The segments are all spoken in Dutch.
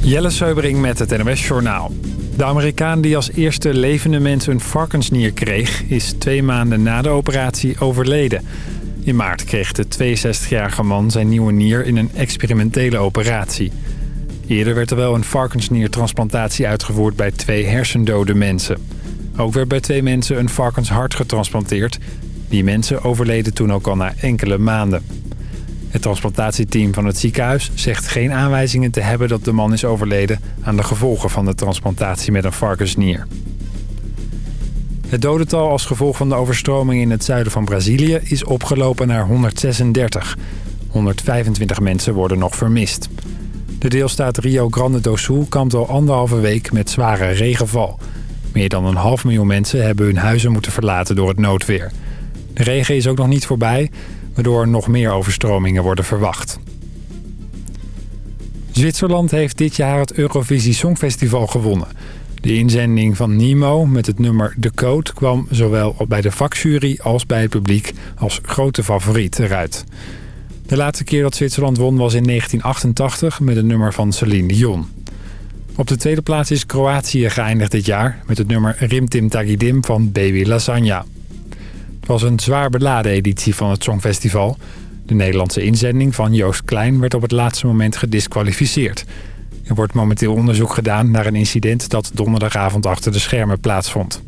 Jelle Seubering met het NOS Journaal. De Amerikaan die als eerste levende mens een varkensnier kreeg... is twee maanden na de operatie overleden. In maart kreeg de 62-jarige man zijn nieuwe nier in een experimentele operatie. Eerder werd er wel een varkensniertransplantatie uitgevoerd bij twee hersendode mensen. Ook werd bij twee mensen een varkenshart getransplanteerd. Die mensen overleden toen ook al na enkele maanden. Het transplantatieteam van het ziekenhuis zegt geen aanwijzingen te hebben dat de man is overleden aan de gevolgen van de transplantatie met een varkensnier. Het dodental als gevolg van de overstroming in het zuiden van Brazilië is opgelopen naar 136. 125 mensen worden nog vermist. De deelstaat Rio Grande do Sul kampt al anderhalve week met zware regenval. Meer dan een half miljoen mensen hebben hun huizen moeten verlaten door het noodweer. De regen is ook nog niet voorbij, waardoor nog meer overstromingen worden verwacht. Zwitserland heeft dit jaar het Eurovisie Songfestival gewonnen. De inzending van Nemo met het nummer De Code kwam zowel bij de vakjury als bij het publiek als grote favoriet eruit. De laatste keer dat Zwitserland won was in 1988 met het nummer van Celine Dion. Op de tweede plaats is Kroatië geëindigd dit jaar met het nummer Rimtim Tagidim van Baby Lasagna. Was een zwaar beladen editie van het Songfestival. De Nederlandse inzending van Joost Klein werd op het laatste moment gedisqualificeerd. Er wordt momenteel onderzoek gedaan naar een incident dat donderdagavond achter de schermen plaatsvond.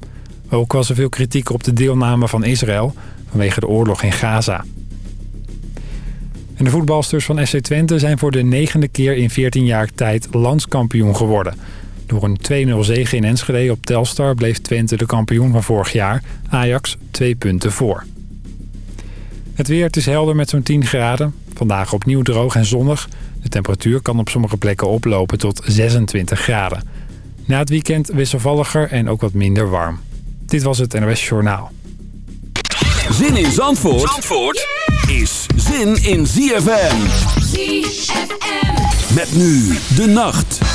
Ook was er veel kritiek op de deelname van Israël vanwege de oorlog in Gaza. En de voetbalsters van SC Twente zijn voor de negende keer in 14 jaar tijd landskampioen geworden. Door een 2-0 zege in Enschede op Telstar bleef Twente de kampioen van vorig jaar. Ajax twee punten voor. Het weer, het is helder met zo'n 10 graden. Vandaag opnieuw droog en zonnig. De temperatuur kan op sommige plekken oplopen tot 26 graden. Na het weekend wisselvalliger en ook wat minder warm. Dit was het NOS Journaal. Zin in Zandvoort, Zandvoort is zin in ZFM. ZFM. Met nu de nacht.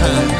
time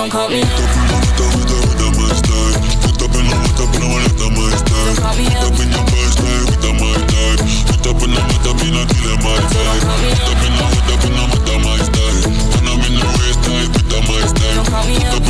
don't call me up. Stronger